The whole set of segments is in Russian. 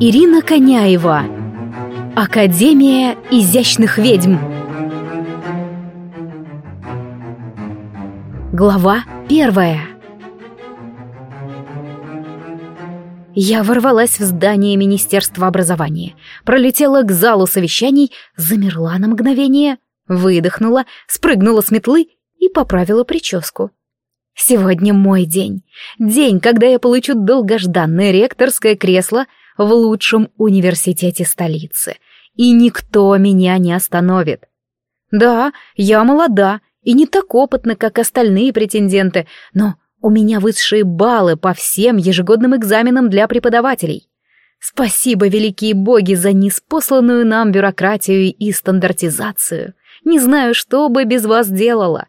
Ирина Коняева Академия изящных ведьм Глава первая Я ворвалась в здание Министерства образования, пролетела к залу совещаний, замерла на мгновение, выдохнула, спрыгнула с метлы и поправила прическу. Сегодня мой день. День, когда я получу долгожданное ректорское кресло в лучшем университете столицы. И никто меня не остановит. Да, я молода и не так опытна, как остальные претенденты, но у меня высшие баллы по всем ежегодным экзаменам для преподавателей. Спасибо, великие боги, за неспосланную нам бюрократию и стандартизацию. Не знаю, что бы без вас делала.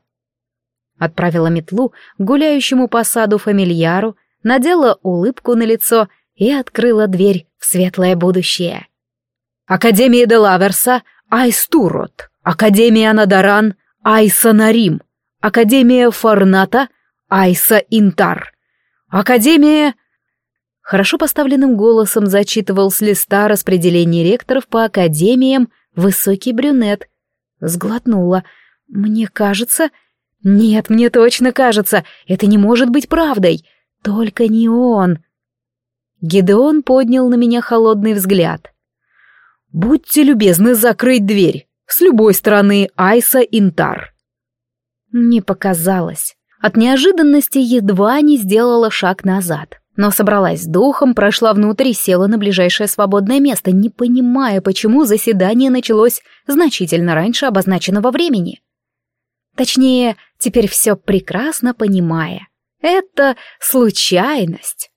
Отправила метлу гуляющему по саду фамильяру, надела улыбку на лицо и открыла дверь в светлое будущее. Академия де Лаверса Айстурот, Академия Надаран Айсанарим, Академия Форната Айса Интар. Академия...» Хорошо поставленным голосом зачитывал с листа распределение ректоров по академиям высокий брюнет. Сглотнула. «Мне кажется...» «Нет, мне точно кажется, это не может быть правдой. Только не он». Гидеон поднял на меня холодный взгляд. «Будьте любезны закрыть дверь. С любой стороны Айса Интар». Не показалось. От неожиданности едва не сделала шаг назад, но собралась с духом, прошла внутрь и села на ближайшее свободное место, не понимая, почему заседание началось значительно раньше обозначенного времени. Точнее, теперь все прекрасно понимая. Это случайность.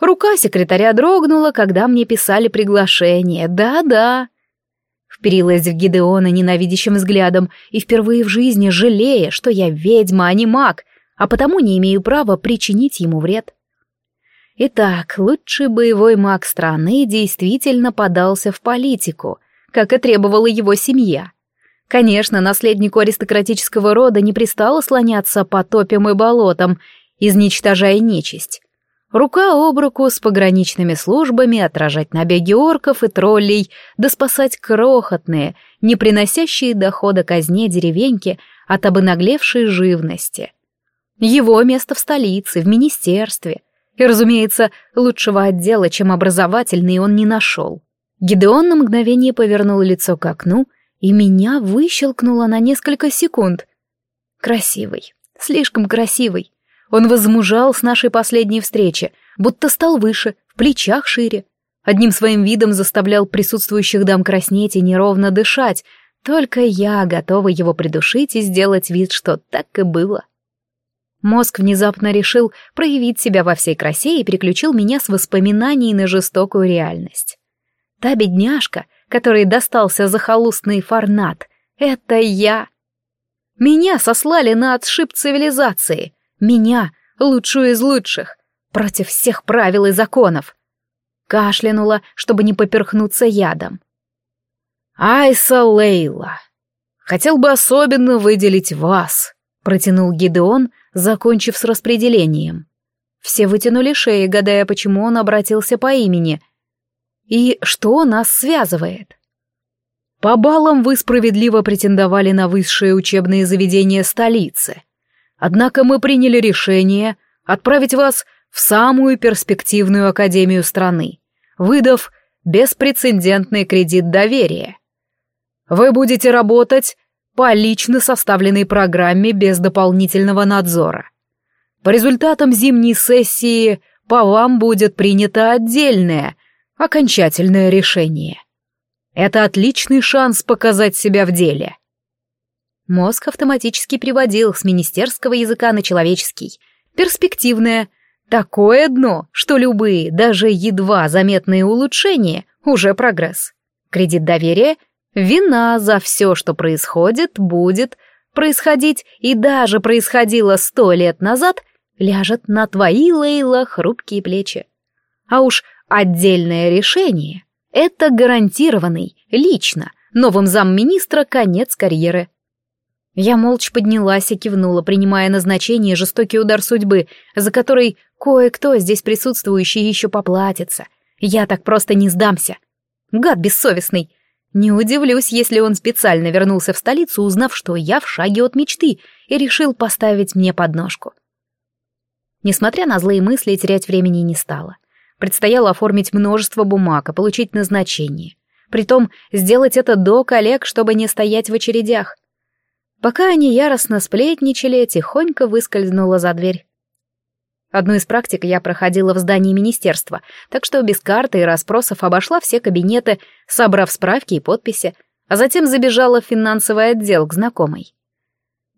Рука секретаря дрогнула, когда мне писали приглашение. Да-да. Вперилась в Гидеона ненавидящим взглядом и впервые в жизни жалея, что я ведьма, а не маг, а потому не имею права причинить ему вред. Итак, лучший боевой маг страны действительно подался в политику, как и требовала его семья. Конечно, наследнику аристократического рода не пристало слоняться по топям и болотам, изничтожая нечисть. Рука об руку с пограничными службами отражать набеги орков и троллей, да спасать крохотные, не приносящие дохода казне деревеньки от обнаглевшей живности. Его место в столице, в министерстве. И, разумеется, лучшего отдела, чем образовательный, он не нашел. Гидеон на мгновение повернул лицо к окну, и меня выщелкнуло на несколько секунд. Красивый, слишком красивый. Он возмужал с нашей последней встречи, будто стал выше, в плечах шире. Одним своим видом заставлял присутствующих дам краснеть и неровно дышать, только я готова его придушить и сделать вид, что так и было. Мозг внезапно решил проявить себя во всей красе и переключил меня с воспоминаний на жестокую реальность. Та бедняжка, которой достался захолустный фарнат, это я. Меня сослали на отшиб цивилизации, меня, лучшую из лучших, против всех правил и законов. Кашлянула, чтобы не поперхнуться ядом. «Айса Лейла, хотел бы особенно выделить вас», — протянул Гидеон, закончив с распределением. Все вытянули шеи, гадая, почему он обратился по имени. И что нас связывает? По баллам вы справедливо претендовали на высшее учебное заведение столицы. Однако мы приняли решение отправить вас в самую перспективную академию страны, выдав беспрецедентный кредит доверия. Вы будете работать по лично составленной программе без дополнительного надзора. По результатам зимней сессии по вам будет принято отдельное, окончательное решение. Это отличный шанс показать себя в деле. Мозг автоматически приводил с министерского языка на человеческий. Перспективное. Такое дно, что любые, даже едва заметные улучшения — уже прогресс. Кредит доверия — вина за все, что происходит, будет происходить и даже происходило сто лет назад, ляжет на твои, Лейла, хрупкие плечи. А уж отдельное решение — это гарантированный, лично, новым замминистра конец карьеры — я молча поднялась и кивнула, принимая назначение жестокий удар судьбы, за который кое-кто здесь присутствующий еще поплатится. Я так просто не сдамся. Гад бессовестный. Не удивлюсь, если он специально вернулся в столицу, узнав, что я в шаге от мечты, и решил поставить мне подножку. Несмотря на злые мысли, терять времени не стало. Предстояло оформить множество бумаг и получить назначение. Притом сделать это до коллег, чтобы не стоять в очередях. Пока они яростно сплетничали, тихонько выскользнула за дверь. Одну из практик я проходила в здании министерства, так что без карты и расспросов обошла все кабинеты, собрав справки и подписи, а затем забежала в финансовый отдел к знакомой.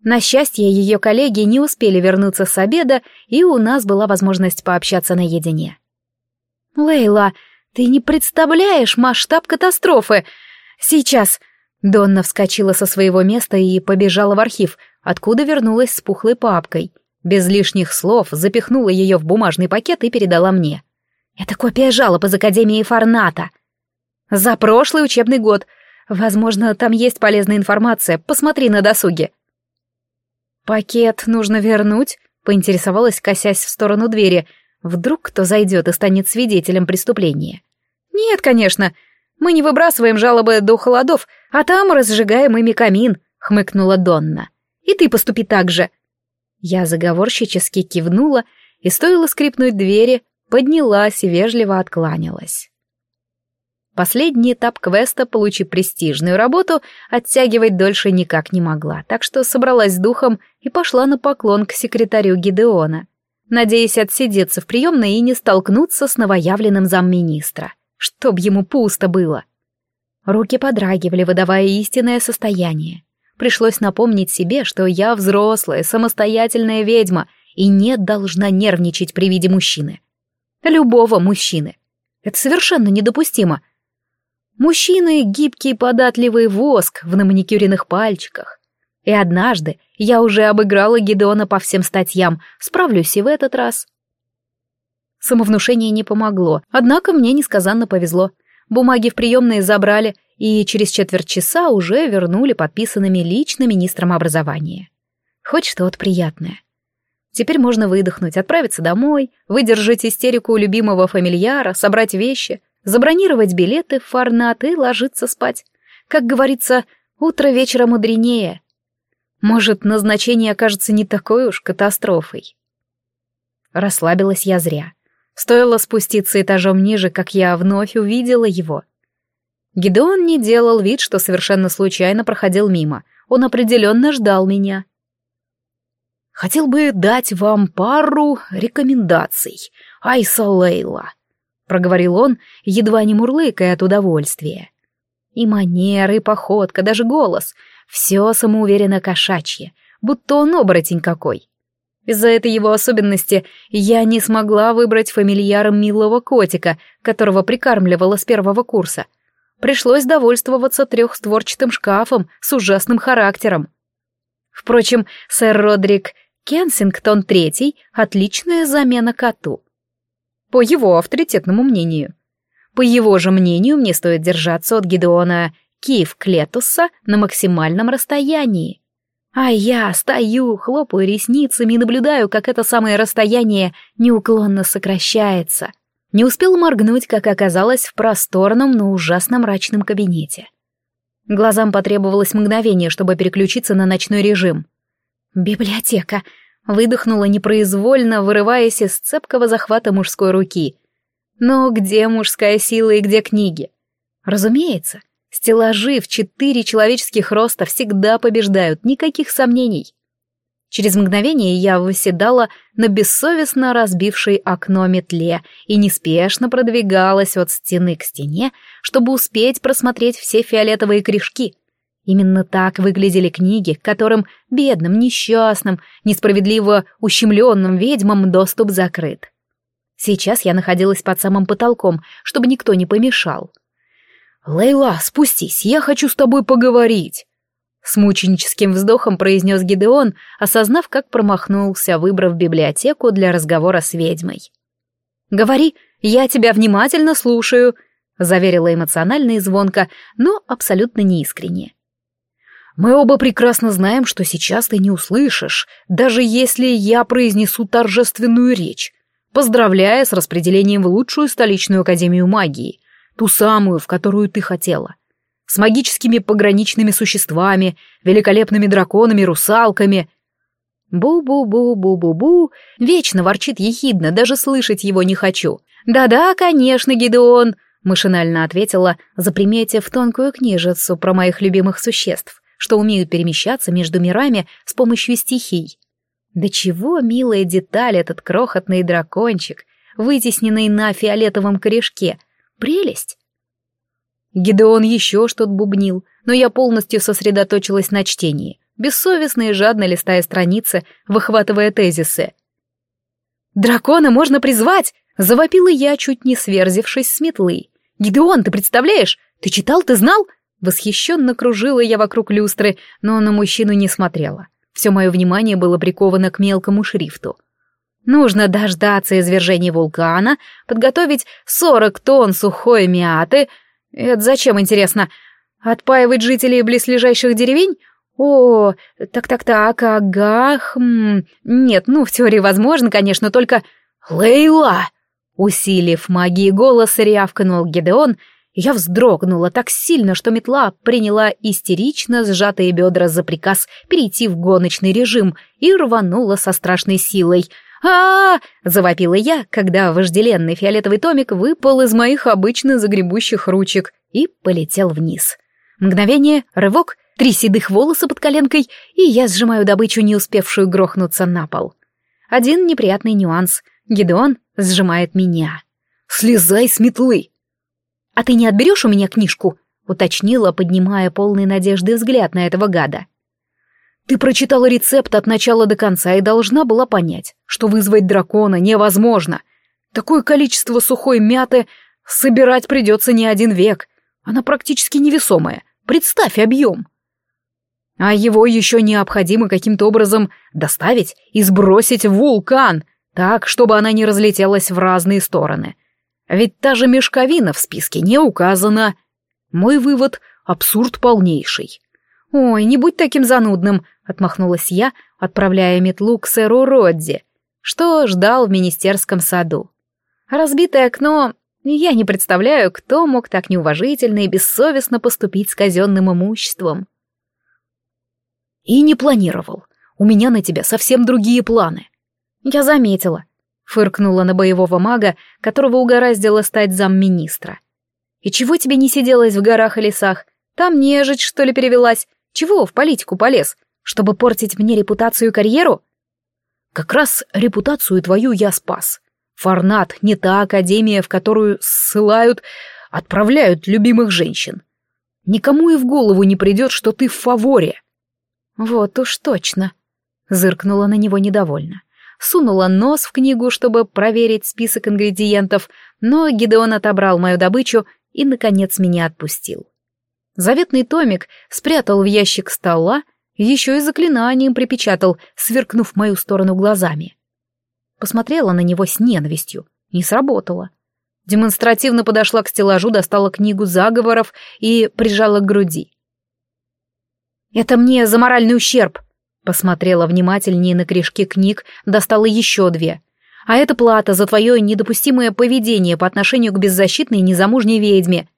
На счастье, ее коллеги не успели вернуться с обеда, и у нас была возможность пообщаться наедине. «Лейла, ты не представляешь масштаб катастрофы! Сейчас!» Донна вскочила со своего места и побежала в архив, откуда вернулась с пухлой папкой — без лишних слов запихнула ее в бумажный пакет и передала мне. «Это копия жалоб из Академии Фарната. За прошлый учебный год. Возможно, там есть полезная информация. Посмотри на досуге». «Пакет нужно вернуть?» — поинтересовалась, косясь в сторону двери. «Вдруг кто зайдет и станет свидетелем преступления?» «Нет, конечно. Мы не выбрасываем жалобы до холодов, а там разжигаем ими камин», — хмыкнула Донна. «И ты поступи так же». Я заговорщически кивнула, и стоило скрипнуть двери, поднялась и вежливо откланялась. Последний этап квеста, получив престижную работу, оттягивать дольше никак не могла, так что собралась с духом и пошла на поклон к секретарю Гидеона, надеясь отсидеться в приемной и не столкнуться с новоявленным замминистра, чтоб ему пусто было. Руки подрагивали, выдавая истинное состояние. Пришлось напомнить себе, что я взрослая, самостоятельная ведьма и не должна нервничать при виде мужчины. Любого мужчины. Это совершенно недопустимо. Мужчины — гибкий податливый воск в наманикюренных пальчиках. И однажды я уже обыграла Гедеона по всем статьям, справлюсь и в этот раз. Самовнушение не помогло, однако мне несказанно повезло. Бумаги в приемные забрали, и через четверть часа уже вернули подписанными лично министром образования. Хоть что-то приятное. Теперь можно выдохнуть, отправиться домой, выдержать истерику любимого фамильяра, собрать вещи, забронировать билеты в фарнат и ложиться спать. Как говорится, утро вечера мудренее. Может, назначение окажется не такой уж катастрофой. Расслабилась я зря. Стоило спуститься этажом ниже, как я вновь увидела его. Гидеон не делал вид, что совершенно случайно проходил мимо. Он определенно ждал меня. «Хотел бы дать вам пару рекомендаций, Айса Лейла», — проговорил он, едва не мурлыкая от удовольствия. И манеры, и походка, даже голос — все самоуверенно кошачье, будто он оборотень какой. Из-за этой его особенности я не смогла выбрать фамильяром милого котика, которого прикармливала с первого курса — пришлось довольствоваться трехстворчатым шкафом с ужасным характером. Впрочем, сэр Родрик Кенсингтон III — отличная замена коту. По его авторитетному мнению. По его же мнению, мне стоит держаться от Гидеона Киев Клетуса на максимальном расстоянии. А я стою, хлопаю ресницами и наблюдаю, как это самое расстояние неуклонно сокращается. Не успел моргнуть, как оказалось в просторном, но ужасно мрачном кабинете. Глазам потребовалось мгновение, чтобы переключиться на ночной режим. «Библиотека!» — выдохнула непроизвольно, вырываясь из цепкого захвата мужской руки. «Но где мужская сила и где книги?» «Разумеется, стеллажи в четыре человеческих роста всегда побеждают, никаких сомнений». Через мгновение я выседала на бессовестно разбившей окно метле и неспешно продвигалась от стены к стене, чтобы успеть просмотреть все фиолетовые корешки. Именно так выглядели книги, которым бедным, несчастным, несправедливо ущемленным ведьмам доступ закрыт. Сейчас я находилась под самым потолком, чтобы никто не помешал. «Лейла, спустись, я хочу с тобой поговорить!» С мученическим вздохом произнес Гидеон, осознав, как промахнулся, выбрав библиотеку для разговора с ведьмой. «Говори, я тебя внимательно слушаю», — заверила эмоционально и звонко, но абсолютно неискренне. «Мы оба прекрасно знаем, что сейчас ты не услышишь, даже если я произнесу торжественную речь. поздравляя с распределением в лучшую столичную академию магии, ту самую, в которую ты хотела. С магическими пограничными существами, великолепными драконами, русалками. Бу-бу-бу-бу-бу-бу, вечно ворчит ехидно, даже слышать его не хочу. Да-да, конечно, Гидеон, машинально ответила, заприметив тонкую книжицу про моих любимых существ, что умеют перемещаться между мирами с помощью стихий. Да чего милая деталь этот крохотный дракончик, вытесненный на фиолетовом корешке. Прелесть! Гидеон еще что-то бубнил, но я полностью сосредоточилась на чтении, бессовестно и жадно листая страницы, выхватывая тезисы. «Дракона можно призвать!» — завопила я, чуть не сверзившись с метлы. «Гидеон, ты представляешь? Ты читал, ты знал?» Восхищенно кружила я вокруг люстры, но на мужчину не смотрела. Все мое внимание было приковано к мелкому шрифту. Нужно дождаться извержения вулкана, подготовить сорок тонн сухой мяты. Это зачем, интересно? Отпаивать жителей близлежащих деревень? О, так-так-так, ага, хм... Нет, ну, в теории возможно, конечно, только... Лейла! Усилив магии голос, рявкнул Гедеон — я вздрогнула так сильно, что метла приняла истерично сжатые бедра за приказ перейти в гоночный режим и рванула со страшной силой. А, -а, -а завопила я, когда вожделенный фиолетовый томик выпал из моих обычно загребущих ручек и полетел вниз. Мгновение, рывок, три седых волоса под коленкой, и я сжимаю добычу, не успевшую грохнуться на пол. Один неприятный нюанс. Гедеон сжимает меня. «Слезай с метлы!» «А ты не отберешь у меня книжку?» — уточнила, поднимая полный надежды взгляд на этого гада. «Ты прочитала рецепт от начала до конца и должна была понять, что вызвать дракона невозможно. Такое количество сухой мяты собирать придется не один век. Она практически невесомая. Представь объем!» А его еще необходимо каким-то образом доставить и сбросить в вулкан, так, чтобы она не разлетелась в разные стороны — ведь та же мешковина в списке не указана. Мой вывод — абсурд полнейший. «Ой, не будь таким занудным», — отмахнулась я, отправляя метлу к сэру Родди, что ждал в министерском саду. Разбитое окно... Я не представляю, кто мог так неуважительно и бессовестно поступить с казенным имуществом. И не планировал. У меня на тебя совсем другие планы. Я заметила фыркнула на боевого мага, которого угораздило стать замминистра. «И чего тебе не сиделось в горах и лесах? Там нежить, что ли, перевелась? Чего в политику полез? Чтобы портить мне репутацию и карьеру?» «Как раз репутацию твою я спас. Фарнат не та академия, в которую ссылают, отправляют любимых женщин. Никому и в голову не придет, что ты в фаворе». «Вот уж точно», — зыркнула на него недовольно сунула нос в книгу, чтобы проверить список ингредиентов, но Гидеон отобрал мою добычу и, наконец, меня отпустил. Заветный томик спрятал в ящик стола, еще и заклинанием припечатал, сверкнув мою сторону глазами. Посмотрела на него с ненавистью. Не сработало. Демонстративно подошла к стеллажу, достала книгу заговоров и прижала к груди. «Это мне за моральный ущерб», Посмотрела внимательнее на корешки книг, достала еще две. А это плата за твое недопустимое поведение по отношению к беззащитной незамужней ведьме.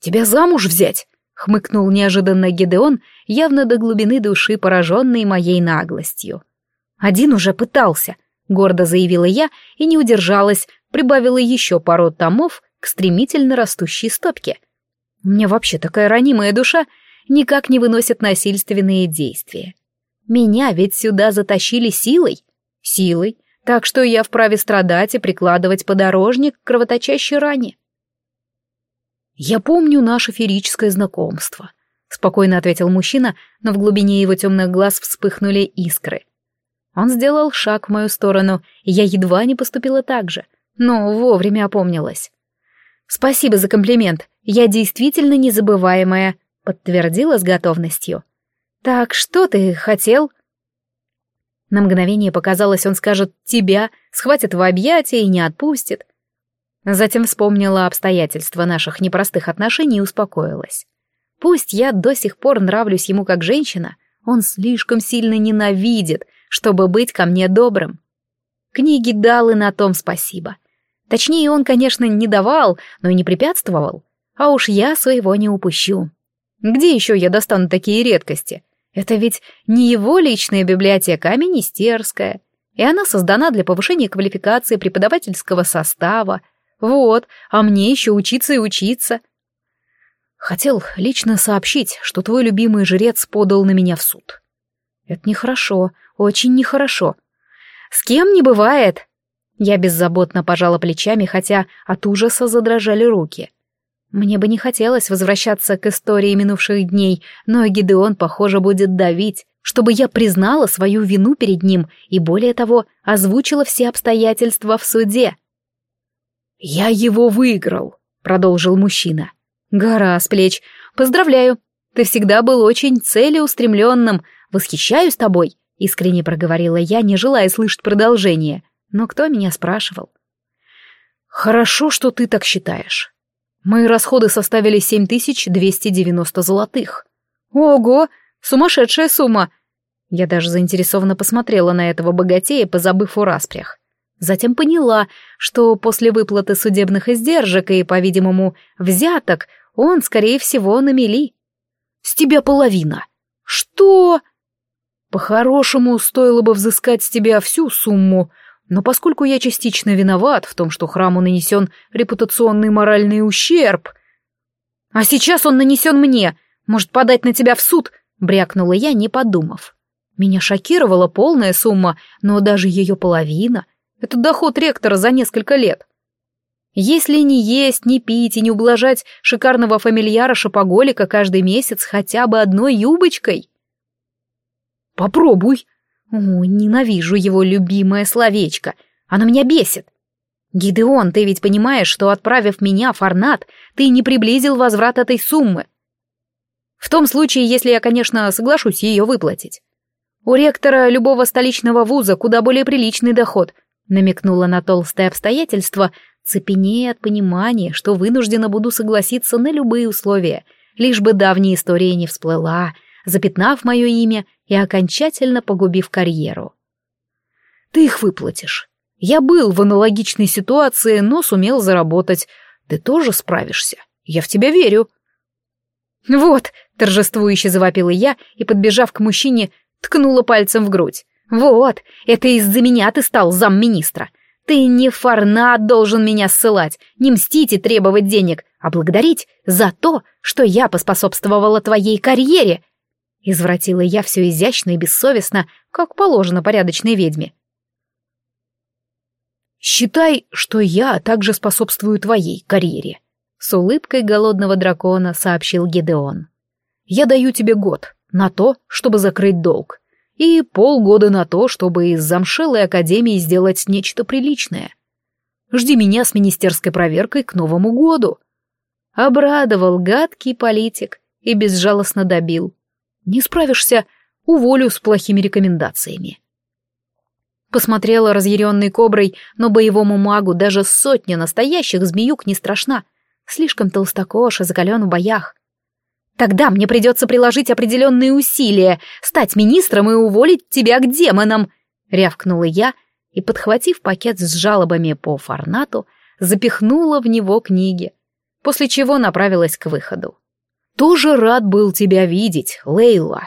«Тебя замуж взять?» — хмыкнул неожиданно Гедеон, явно до глубины души пораженный моей наглостью. «Один уже пытался», — гордо заявила я и не удержалась, прибавила еще пару томов к стремительно растущей стопке. У меня вообще такая ранимая душа, никак не выносят насильственные действия. Меня ведь сюда затащили силой. Силой, так что я вправе страдать и прикладывать подорожник к кровоточащей ране. «Я помню наше ферическое знакомство», — спокойно ответил мужчина, но в глубине его темных глаз вспыхнули искры. Он сделал шаг в мою сторону, и я едва не поступила так же, но вовремя опомнилась. «Спасибо за комплимент, я действительно незабываемая», подтвердила с готовностью. «Так что ты хотел?» На мгновение показалось, он скажет «тебя», схватит в объятия и не отпустит. Затем вспомнила обстоятельства наших непростых отношений и успокоилась. Пусть я до сих пор нравлюсь ему как женщина, он слишком сильно ненавидит, чтобы быть ко мне добрым. Книги дал и на том спасибо. Точнее, он, конечно, не давал, но и не препятствовал. А уж я своего не упущу. Где еще я достану такие редкости? Это ведь не его личная библиотека, а министерская. И она создана для повышения квалификации преподавательского состава. Вот, а мне еще учиться и учиться. Хотел лично сообщить, что твой любимый жрец подал на меня в суд. Это нехорошо, очень нехорошо. С кем не бывает. Я беззаботно пожала плечами, хотя от ужаса задрожали руки. Мне бы не хотелось возвращаться к истории минувших дней, но Гидеон, похоже, будет давить, чтобы я признала свою вину перед ним и, более того, озвучила все обстоятельства в суде. «Я его выиграл», — продолжил мужчина. «Гора с плеч. Поздравляю. Ты всегда был очень целеустремленным. Восхищаюсь тобой», — искренне проговорила я, не желая слышать продолжение. Но кто меня спрашивал? «Хорошо, что ты так считаешь. Мои расходы составили 7290 золотых». «Ого! Сумасшедшая сумма!» Я даже заинтересованно посмотрела на этого богатея, позабыв о распрях. Затем поняла, что после выплаты судебных издержек и, по-видимому, взяток он, скорее всего, на мели. «С тебя половина». «Что?» «По-хорошему, стоило бы взыскать с тебя всю сумму, но поскольку я частично виноват в том, что храму нанесен репутационный моральный ущерб...» «А сейчас он нанесен мне. Может, подать на тебя в суд?» — брякнула я, не подумав. Меня шокировала полная сумма, но даже ее половина — это доход ректора за несколько лет. Если не есть, не пить и не ублажать шикарного фамильяра-шопоголика каждый месяц хотя бы одной юбочкой. Попробуй. О, ненавижу его любимое словечко. Оно меня бесит. Гидеон, ты ведь понимаешь, что, отправив меня в Фарнат, ты не приблизил возврат этой суммы. В том случае, если я, конечно, соглашусь ее выплатить. У ректора любого столичного вуза куда более приличный доход, намекнула на толстое обстоятельство, цепенея от понимания, что вынуждена буду согласиться на любые условия, лишь бы давняя история не всплыла, запятнав мое имя и окончательно погубив карьеру. «Ты их выплатишь. Я был в аналогичной ситуации, но сумел заработать. Ты тоже справишься. Я в тебя верю». «Вот», — торжествующе завопила я и, подбежав к мужчине, ткнула пальцем в грудь. «Вот, это из-за меня ты стал замминистра. Ты не фарнат должен меня ссылать, не мстить и требовать денег, а благодарить за то, что я поспособствовала твоей карьере. Извратила я все изящно и бессовестно, как положено порядочной ведьме. «Считай, что я также способствую твоей карьере», — с улыбкой голодного дракона сообщил Гедеон. «Я даю тебе год на то, чтобы закрыть долг и полгода на то, чтобы из замшелой академии сделать нечто приличное. Жди меня с министерской проверкой к Новому году. Обрадовал гадкий политик и безжалостно добил. Не справишься, уволю с плохими рекомендациями. Посмотрела разъяренной коброй, но боевому магу даже сотня настоящих змеюк не страшна. Слишком толстокож и закален в боях. Тогда мне придется приложить определенные усилия, стать министром и уволить тебя к демонам!» — рявкнула я и, подхватив пакет с жалобами по форнату, запихнула в него книги, после чего направилась к выходу. «Тоже рад был тебя видеть, Лейла!»